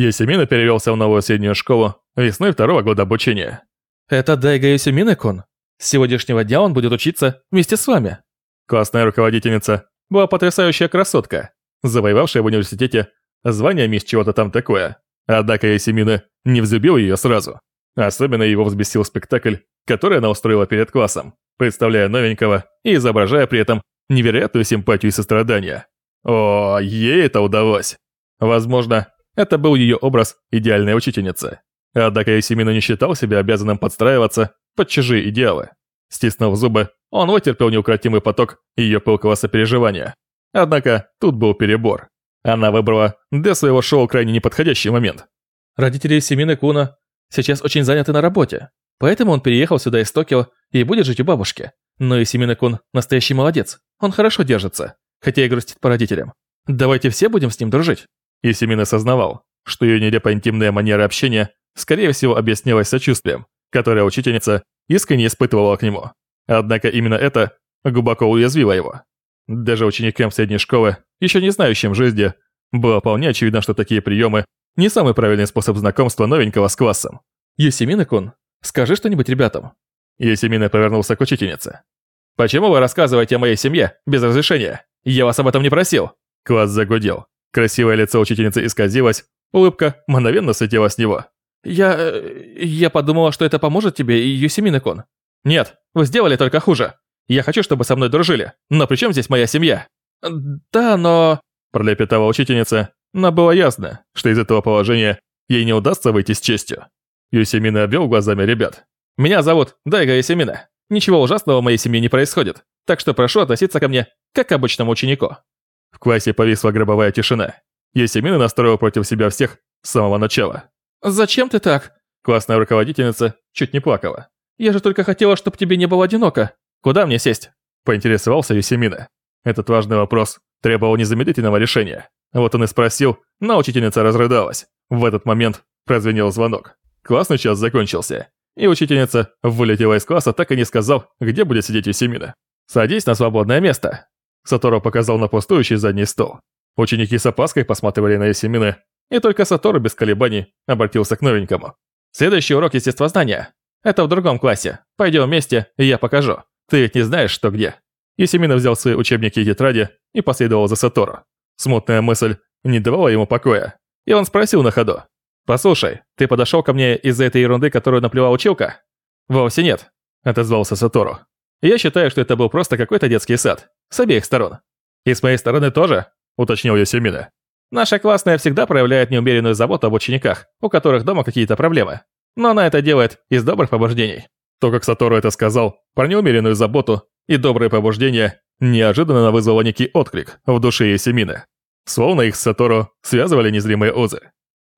Ясемина перевелся в новую среднюю школу весной второго года обучения. «Это Дайга Ясемина-кун. С сегодняшнего дня он будет учиться вместе с вами». Классная руководительница была потрясающая красотка, завоевавшая в университете звание мисс чего-то там такое. Однако Ясемина не взлюбил ее сразу. Особенно его взбесил спектакль, который она устроила перед классом, представляя новенького и изображая при этом невероятную симпатию и сострадание. О, ей это удалось. Возможно, это был ее образ идеальной учительницы. Однако Ясемина не считал себя обязанным подстраиваться под чужие идеалы. Стиснув зубы, он вытерпел неукротимый поток ее пылкого сопереживания. Однако тут был перебор. Она выбрала для своего шоу крайне неподходящий момент. Родители Семины Куна сейчас очень заняты на работе, поэтому он переехал сюда из Токио и будет жить у бабушки. Но и Семина Кун настоящий молодец, он хорошо держится, хотя и грустит по родителям. Давайте все будем с ним дружить. И Семин осознавал, что ее нелепо интимная манера общения скорее всего объяснялась сочувствием, которое учительница искренне испытывала к нему. Однако именно это глубоко уязвило его. Даже ученикам средней школы, еще не знающим жизни, было вполне очевидно, что такие приемы не самый правильный способ знакомства новенького с классом. «Есемина-кун, скажи что-нибудь ребятам». Есемина повернулся к учительнице. «Почему вы рассказываете о моей семье без разрешения? Я вас об этом не просил». Класс загудел. Красивое лицо учительницы исказилось, улыбка мгновенно слетела с него. «Я... Э, я подумала, что это поможет тебе, Юсемина-кун». «Нет, вы сделали только хуже. Я хочу, чтобы со мной дружили. Но при чем здесь моя семья?» «Да, но...» Пролепетала учительница, но было ясно, что из этого положения ей не удастся выйти с честью. Юсемина обвел глазами ребят. «Меня зовут Дайга Юсемина. Ничего ужасного в моей семье не происходит, так что прошу относиться ко мне как к обычному ученику». Классе повисла гробовая тишина. Юсемина настроила против себя всех с самого начала. «Зачем ты так?» Классная руководительница чуть не плакала. «Я же только хотела, чтобы тебе не было одиноко. Куда мне сесть?» Поинтересовался Юсемина. Этот важный вопрос требовал незамедлительного решения. Вот он и спросил, но учительница разрыдалась. В этот момент прозвенел звонок. Классный час закончился. И учительница вылетела из класса, так и не сказав, где будет сидеть Юсемина. «Садись на свободное место». Сатору показал на пустующий задний стол. Ученики с опаской посматривали на Юсемина, и только Сатору без колебаний обратился к новенькому. «Следующий урок естествознания. Это в другом классе. Пойдем вместе, и я покажу. Ты ведь не знаешь, что где». Есемина взял свои учебники и тетради и последовал за Сатору. Смутная мысль не давала ему покоя. И он спросил на ходу. «Послушай, ты подошел ко мне из-за этой ерунды, которую наплевала училка?» «Вовсе нет», — отозвался Сатору. «Я считаю, что это был просто какой-то детский сад. С обеих сторон». «И с моей стороны тоже?» — уточнил Есемина. «Наша классная всегда проявляет неумеренную заботу об учениках, у которых дома какие-то проблемы. Но она это делает из добрых побуждений». То, как Сатору это сказал, про неумеренную заботу и добрые побуждения, неожиданно вызвало некий отклик в душе Есемины. Словно их с Сатору связывали незримые узы.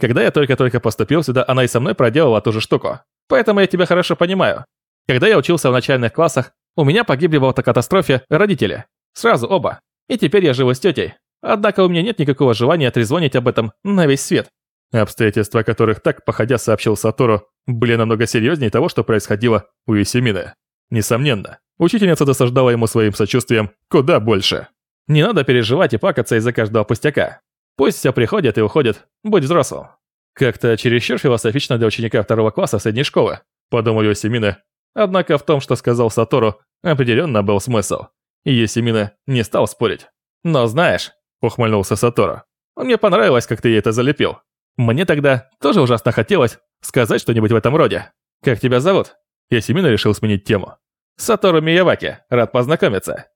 Когда я только-только поступил сюда, она и со мной проделала ту же штуку. Поэтому я тебя хорошо понимаю. Когда я учился в начальных классах, у меня погибли в автокатастрофе родители. Сразу оба. И теперь я живу с тетей. Однако у меня нет никакого желания трезвонить об этом на весь свет. Обстоятельства которых так, походя, сообщил Сатору, были намного серьезнее того, что происходило у Юсимины. Несомненно, учительница досаждала ему своим сочувствием куда больше. Не надо переживать и плакаться из-за каждого пустяка. Пусть все приходят и уходят, будь взрослым. Как-то чересчур философично для ученика второго класса средней школы, подумал Юсимина. Однако в том, что сказал Сатору, определенно был смысл. И Юсимина не стал спорить. «Но знаешь», — ухмыльнулся Сатору, — «мне понравилось, как ты ей это залепил. Мне тогда тоже ужасно хотелось сказать что-нибудь в этом роде. Как тебя зовут? Ясимина решил сменить тему. Сатору Мияваки, рад познакомиться.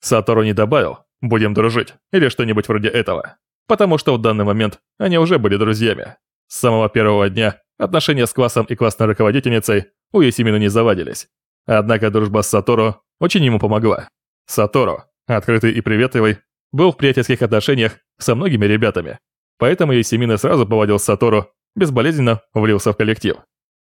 Сатору не добавил, будем дружить, или что-нибудь вроде этого. Потому что в данный момент они уже были друзьями. С самого первого дня отношения с классом и классной руководительницей у Ясимина не завадились. Однако дружба с Сатору очень ему помогла. Сатору, открытый и приветливый, был в приятельских отношениях со многими ребятами, Поэтому Есимина сразу поводил Сатору, безболезненно влился в коллектив.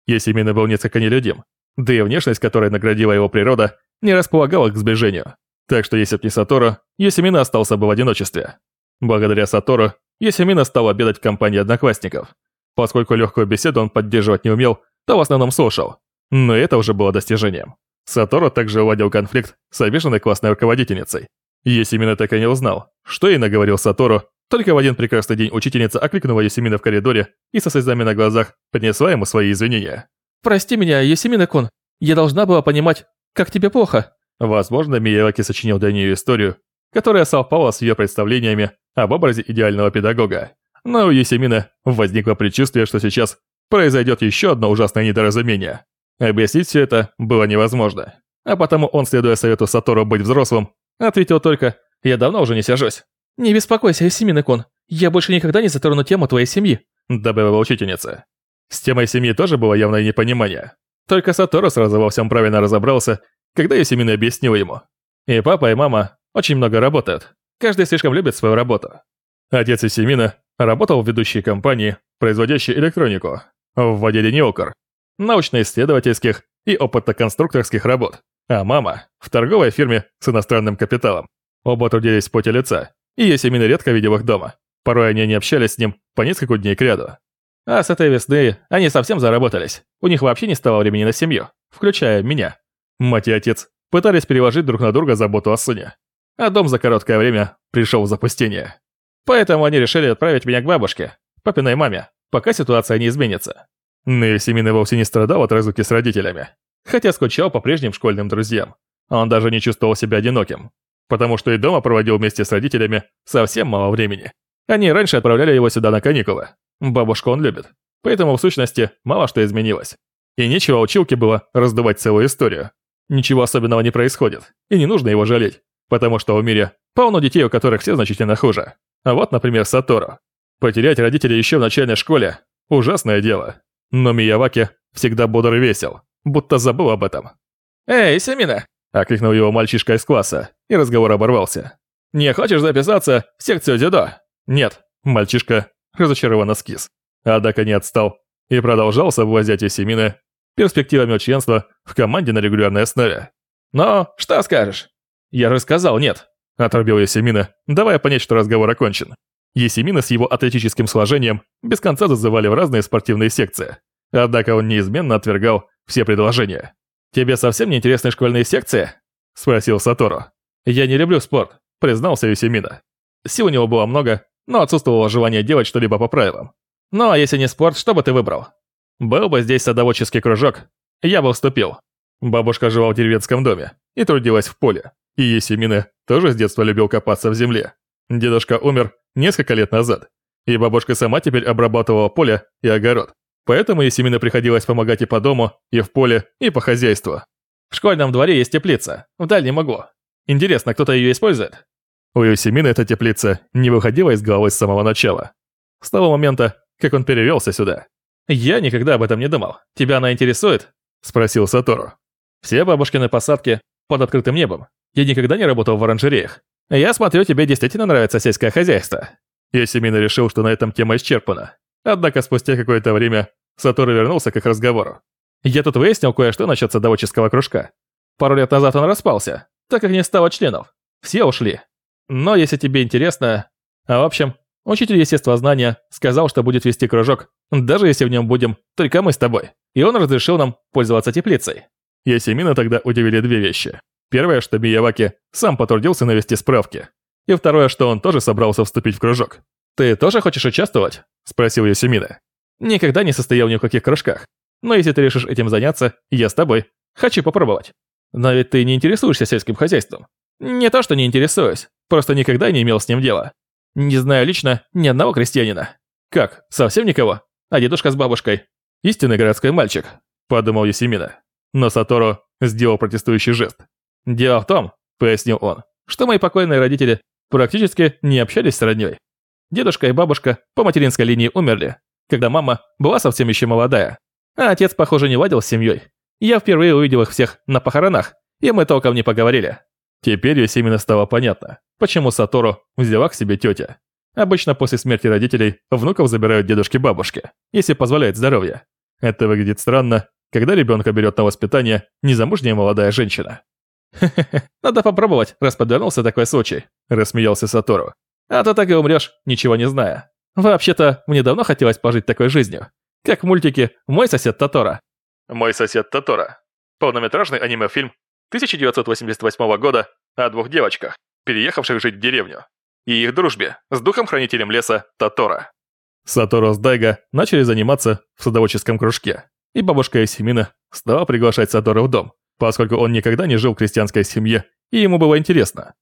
Есимина был несколько нелюдим, да и внешность, которой наградила его природа, не располагала к сближению. Так что если б не Сатору, Есимина остался бы в одиночестве. Благодаря Сатору, Есимина стал обедать в компании одноклассников. Поскольку легкую беседу он поддерживать не умел, то в основном слушал. Но это уже было достижением. Сатору также уладил конфликт с обиженной классной руководительницей. Есимина так и не узнал, что ей наговорил Сатору только в один прекрасный день учительница окликнула Ясемина в коридоре и со слезами на глазах поднесла ему свои извинения. «Прости меня, Юсимина-кун. Я должна была понимать, как тебе плохо». Возможно, Мияки сочинил для нее историю, которая совпала с ее представлениями об образе идеального педагога. Но у Юсимина возникло предчувствие, что сейчас произойдет еще одно ужасное недоразумение. Объяснить все это было невозможно. А потому он, следуя совету Сатору быть взрослым, ответил только «Я давно уже не сержусь». «Не беспокойся, Юсимина-кун. Я больше никогда не затрону тему твоей семьи», добавила учительница. С темой семьи тоже было явное непонимание. Только Сатору сразу во всем правильно разобрался, когда Юсимина объяснила ему. И папа, и мама очень много работают. Каждый слишком любит свою работу. Отец Юсимина работал в ведущей компании, производящей электронику, в отделе Неокор, научно-исследовательских и опытно-конструкторских работ, а мама в торговой фирме с иностранным капиталом. Оба трудились в поте лица, и Юсимина редко видел их дома. Порой они не общались с ним по несколько дней кряду. А с этой весны они совсем заработались. У них вообще не стало времени на семью, включая меня. Мать и отец пытались переложить друг на друга заботу о сыне. А дом за короткое время пришел в запустение. Поэтому они решили отправить меня к бабушке, папиной маме, пока ситуация не изменится. Но Есемин вовсе не страдал от разлуки с родителями, хотя скучал по прежним школьным друзьям. Он даже не чувствовал себя одиноким, потому что и дома проводил вместе с родителями совсем мало времени. Они раньше отправляли его сюда на каникулы. Бабушку он любит. Поэтому, в сущности, мало что изменилось. И нечего училке было раздувать целую историю. Ничего особенного не происходит, и не нужно его жалеть, потому что в мире полно детей, у которых все значительно хуже. А вот, например, Сатору. Потерять родителей еще в начальной школе – ужасное дело. Но Мияваки всегда бодр и весел, будто забыл об этом. «Эй, Семина!» – окликнул его мальчишка из класса, и разговор оборвался. «Не хочешь записаться в секцию дзюдо?» «Нет», мальчишка разочарованно скис. Однако не отстал и продолжал соблазнять Есемина перспективами членства в команде на регулярной основе. «Но что скажешь?» «Я же сказал нет», – отрубил Есемина, давая понять, что разговор окончен. Есемина с его атлетическим сложением без конца зазывали в разные спортивные секции. Однако он неизменно отвергал все предложения. «Тебе совсем не интересны школьные секции?» – спросил Сатору. «Я не люблю спорт», – признался Юсемина. Сил у него было много, но отсутствовало желание делать что-либо по правилам. Ну а если не спорт, что бы ты выбрал? Был бы здесь садоводческий кружок, я бы вступил. Бабушка жила в деревенском доме и трудилась в поле. И Есемина тоже с детства любил копаться в земле. Дедушка умер несколько лет назад, и бабушка сама теперь обрабатывала поле и огород. Поэтому Есемина приходилось помогать и по дому, и в поле, и по хозяйству. В школьном дворе есть теплица, в дальнем углу. Интересно, кто-то ее использует? У Юсимина эта теплица не выходила из головы с самого начала. С того момента, как он перевелся сюда. «Я никогда об этом не думал. Тебя она интересует?» – спросил Сатору. «Все бабушкины посадки под открытым небом. Я никогда не работал в оранжереях. Я смотрю, тебе действительно нравится сельское хозяйство». Йосимина решил, что на этом тема исчерпана. Однако спустя какое-то время Сатору вернулся к их разговору. «Я тут выяснил кое-что насчет садоводческого кружка. Пару лет назад он распался, так как не стало членов. Все ушли. Но если тебе интересно... А в общем, учитель естествознания сказал, что будет вести кружок, даже если в нем будем только мы с тобой. И он разрешил нам пользоваться теплицей. Ясемина тогда удивили две вещи. Первое, что Мияваки сам потрудился навести справки. И второе, что он тоже собрался вступить в кружок. «Ты тоже хочешь участвовать?» – спросил Ясемина. «Никогда не состоял ни в каких кружках. Но если ты решишь этим заняться, я с тобой. Хочу попробовать. Но ведь ты не интересуешься сельским хозяйством. Не то, что не интересуюсь, просто никогда не имел с ним дела. Не знаю лично ни одного крестьянина. Как, совсем никого? А дедушка с бабушкой? Истинный городской мальчик, подумал Ясимина. Но Сатору сделал протестующий жест. Дело в том, пояснил он, что мои покойные родители практически не общались с роднёй. Дедушка и бабушка по материнской линии умерли, когда мама была совсем еще молодая. А отец, похоже, не ладил с семьей. Я впервые увидел их всех на похоронах, и мы толком не поговорили. Теперь Ясимина стало понятно, почему Сатору взяла к себе тетя. Обычно после смерти родителей внуков забирают дедушки-бабушки, если позволяет здоровье. Это выглядит странно, когда ребенка берет на воспитание незамужняя молодая женщина. «Хе-хе, надо попробовать, раз подвернулся такой случай», – рассмеялся Сатору. «А то так и умрешь, ничего не зная. Вообще-то, мне давно хотелось пожить такой жизнью. Как в мультике «Мой сосед Тотора». «Мой сосед Тотора» – полнометражный аниме-фильм 1988 года о двух девочках, переехавших жить в деревню, и их дружбе с духом-хранителем леса Татора. Сатору с Дайга начали заниматься в садоводческом кружке, и бабушка Эсимина стала приглашать Сатору в дом, поскольку он никогда не жил в крестьянской семье, и ему было интересно.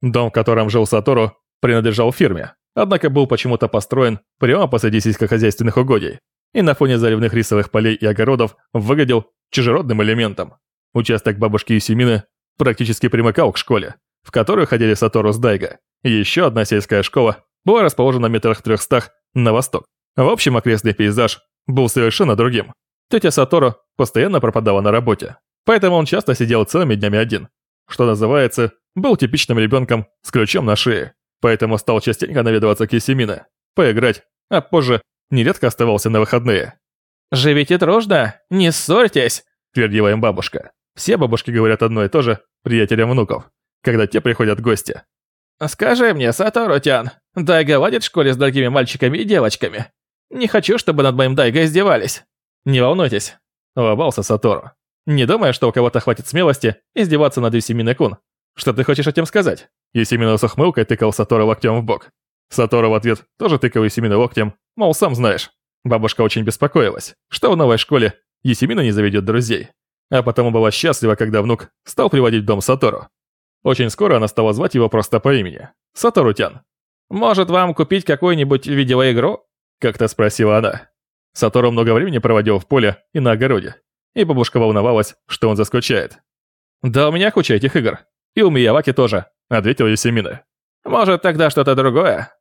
Дом, в котором жил Сатору, принадлежал фирме, однако был почему-то построен прямо посреди сельскохозяйственных угодий, и на фоне заливных рисовых полей и огородов выглядел чужеродным элементом. Участок бабушки Юсимины практически примыкал к школе, в которую ходили Сатору с Дайга, и еще одна сельская школа была расположена в метрах трехстах на восток. В общем, окрестный пейзаж был совершенно другим. Тетя Сатору постоянно пропадала на работе, поэтому он часто сидел целыми днями один. Что называется, был типичным ребенком с ключом на шее, поэтому стал частенько наведываться к Есимине, поиграть, а позже нередко оставался на выходные. «Живите дружно, не ссорьтесь», – твердила им бабушка. Все бабушки говорят одно и то же приятелям внуков, когда те приходят гости. «Скажи мне, Сатору-тян, Дайга ладит в школе с другими мальчиками и девочками? Не хочу, чтобы над моим Дайго издевались». «Не волнуйтесь», – улыбался Сатору. «Не думаю, что у кого-то хватит смелости издеваться над Юсимине-кун. Что ты хочешь этим сказать?» Юсимина с ухмылкой тыкал Сатору локтем в бок. Сатору в ответ тоже тыкал Юсимина локтем, мол, сам знаешь. Бабушка очень беспокоилась, что в новой школе Юсимина не заведет друзей. А потому была счастлива, когда внук стал приводить в дом Сатору. Очень скоро она стала звать его просто по имени. Сатору-тян. «Может, вам купить какую-нибудь видеоигру?» Как-то спросила она. Сатору много времени проводил в поле и на огороде. И бабушка волновалась, что он заскучает. «Да у меня куча этих игр. И у Мияваки тоже», — ответил Юсимина. «Может, тогда что-то другое?»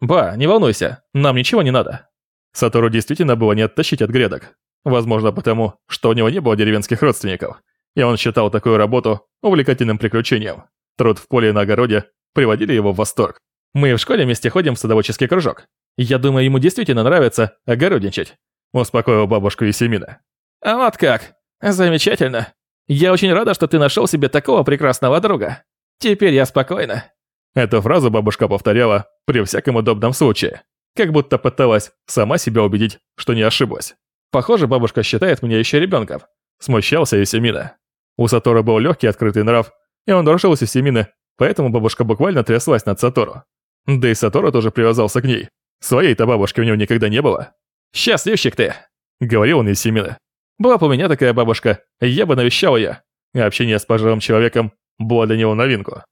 «Ба, не волнуйся, нам ничего не надо». Сатору действительно было не оттащить от грядок. Возможно, потому, что у него не было деревенских родственников, и он считал такую работу увлекательным приключением. Труд в поле и на огороде приводили его в восторг. Мы в школе вместе ходим в садоводческий кружок. Я думаю, ему действительно нравится огородничать. Успокоил бабушку Есемина. А вот как. Замечательно. Я очень рада, что ты нашел себе такого прекрасного друга. Теперь я спокойна. Эту фразу бабушка повторяла при всяком удобном случае, как будто пыталась сама себя убедить, что не ошиблась. Похоже, бабушка считает меня еще ребенком. Смущался Есемина. У Сатору был легкий открытый нрав, и он дружил с Есемины, поэтому бабушка буквально тряслась над Сатору. Да и Сатору тоже привязался к ней. Своей-то бабушки у него никогда не было. «Счастливчик ты!» — говорил он Есемина. «Была бы у меня такая бабушка, я бы навещал ее. Общение с пожилым человеком было для него новинку.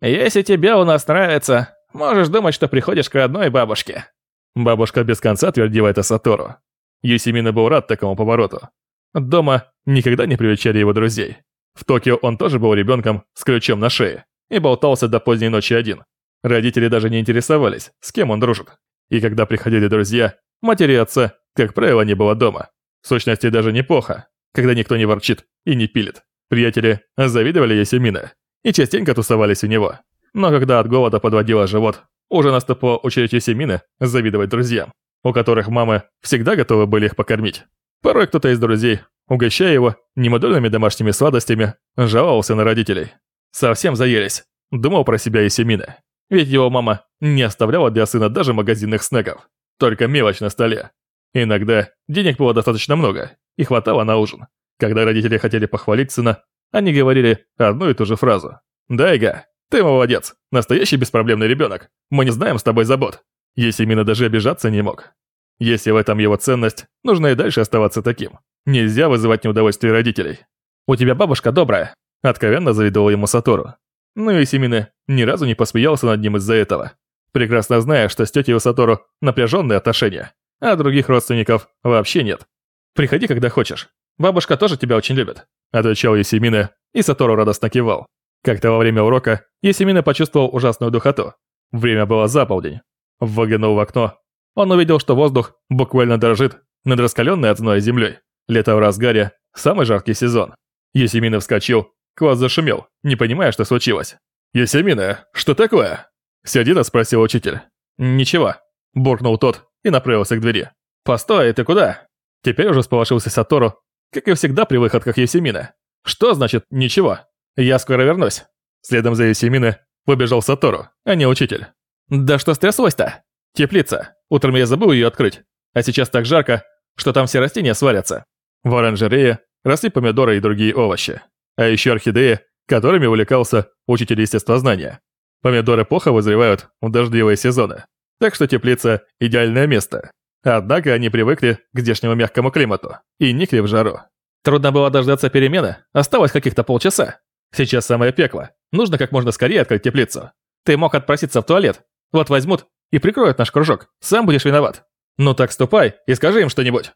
«Если тебе у нас нравится, можешь думать, что приходишь к родной бабушке». Бабушка без конца твердила это Сатору. Юсимина был рад такому повороту. Дома никогда не привечали его друзей. В Токио он тоже был ребенком с ключом на шее и болтался до поздней ночи один. Родители даже не интересовались, с кем он дружит. И когда приходили друзья, матери и отца, как правило, не было дома. В сущности, даже неплохо, когда никто не ворчит и не пилит. Приятели завидовали Ясемина и частенько тусовались у него. Но когда от голода подводила живот, уже наступила очередь Ясемина завидовать друзьям у которых мамы всегда готовы были их покормить. Порой кто-то из друзей, угощая его немодульными домашними сладостями, жаловался на родителей. Совсем заелись, думал про себя и Семина. Ведь его мама не оставляла для сына даже магазинных снеков, только мелочь на столе. Иногда денег было достаточно много и хватало на ужин. Когда родители хотели похвалить сына, они говорили одну и ту же фразу. «Дайга, ты молодец, настоящий беспроблемный ребенок, мы не знаем с тобой забот, если именно даже обижаться не мог. Если в этом его ценность, нужно и дальше оставаться таким. Нельзя вызывать неудовольствие родителей. «У тебя бабушка добрая», — откровенно завидовал ему Сатору. Ну и Симина ни разу не посмеялся над ним из-за этого. Прекрасно зная, что с тетей Сатору напряженные отношения, а других родственников вообще нет. «Приходи, когда хочешь. Бабушка тоже тебя очень любит», — отвечал Есимина, и Сатору радостно кивал. Как-то во время урока Есимина почувствовал ужасную духоту. Время было за полдень, Выглянул в окно. Он увидел, что воздух буквально дрожит над раскаленной от зноя землей. Лето в разгаре, самый жаркий сезон. Есемина вскочил, класс зашумел, не понимая, что случилось. «Есемина, что такое?» Сердито спросил учитель. «Ничего», – буркнул тот и направился к двери. «Постой, ты куда?» Теперь уже сполошился Сатору, как и всегда при выходках Есемина. «Что значит «ничего»? Я скоро вернусь». Следом за Есемина выбежал Сатору, а не учитель. Да что стряслось-то? Теплица. Утром я забыл ее открыть. А сейчас так жарко, что там все растения сварятся. В оранжерее росли помидоры и другие овощи. А еще орхидеи, которыми увлекался учитель естествознания. Помидоры плохо вызревают в дождливые сезоны. Так что теплица – идеальное место. Однако они привыкли к здешнему мягкому климату и никли в жару. Трудно было дождаться перемены, осталось каких-то полчаса. Сейчас самое пекло, нужно как можно скорее открыть теплицу. Ты мог отпроситься в туалет, вот возьмут и прикроют наш кружок, сам будешь виноват. Ну так ступай и скажи им что-нибудь.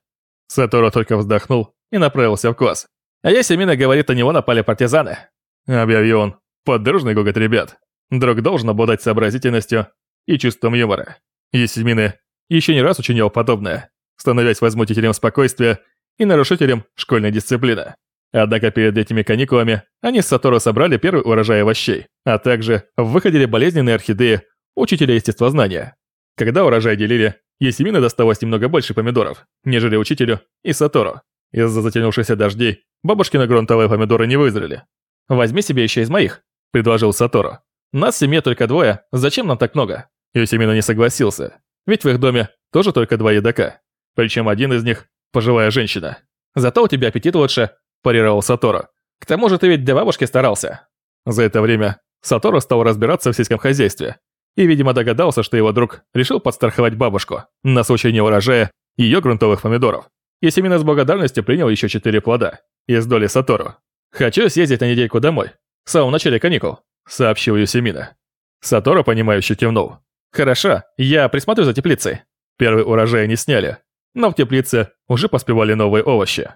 Сатору только вздохнул и направился в класс. А если Мина говорит, на него напали партизаны. Объявил он. Под гогот ребят. Друг должен обладать сообразительностью и чувством юмора. Есемины еще не раз учинял подобное, становясь возмутителем спокойствия и нарушителем школьной дисциплины. Однако перед этими каникулами они с Сатору собрали первый урожай овощей, а также выходили болезненные орхидеи учителя естествознания. Когда урожай делили, Есемина досталось немного больше помидоров, нежели учителю и Сатору. Из-за затянувшихся дождей бабушкины грунтовые помидоры не вызрели. «Возьми себе еще из моих», — предложил Сатору. «Нас в семье только двое, зачем нам так много?» Есемина не согласился, ведь в их доме тоже только два едока. Причем один из них – пожилая женщина. «Зато у тебя аппетит лучше», – парировал Сатору. «К тому же ты ведь для бабушки старался». За это время Сатору стал разбираться в сельском хозяйстве и, видимо, догадался, что его друг решил подстраховать бабушку на случай неурожая ее грунтовых помидоров. Есемина с благодарностью принял еще четыре плода из доли Сатору. «Хочу съездить на недельку домой, в самом начале каникул», — сообщил Есемина. Сатору, понимающе кивнул. «Хорошо, я присмотрю за теплицей». Первый урожай они сняли, но в теплице уже поспевали новые овощи.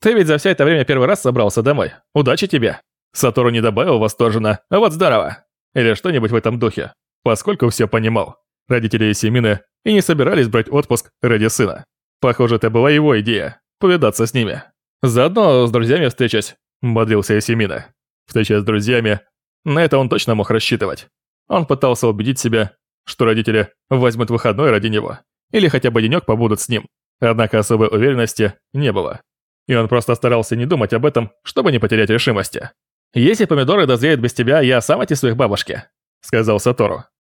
«Ты ведь за все это время первый раз собрался домой. Удачи тебе!» Сатору не добавил восторженно «А вот здорово!» или что-нибудь в этом духе, поскольку все понимал. Родители Есемины и не собирались брать отпуск ради сына. Похоже, это была его идея – повидаться с ними. «Заодно с друзьями встречусь», – бодрился Есемина. Встреча с друзьями – на это он точно мог рассчитывать. Он пытался убедить себя, что родители возьмут выходной ради него, или хотя бы денек побудут с ним. Однако особой уверенности не было. И он просто старался не думать об этом, чтобы не потерять решимости. «Если помидоры дозреют без тебя, я сам отнесу их бабушке», — сказал Сатору.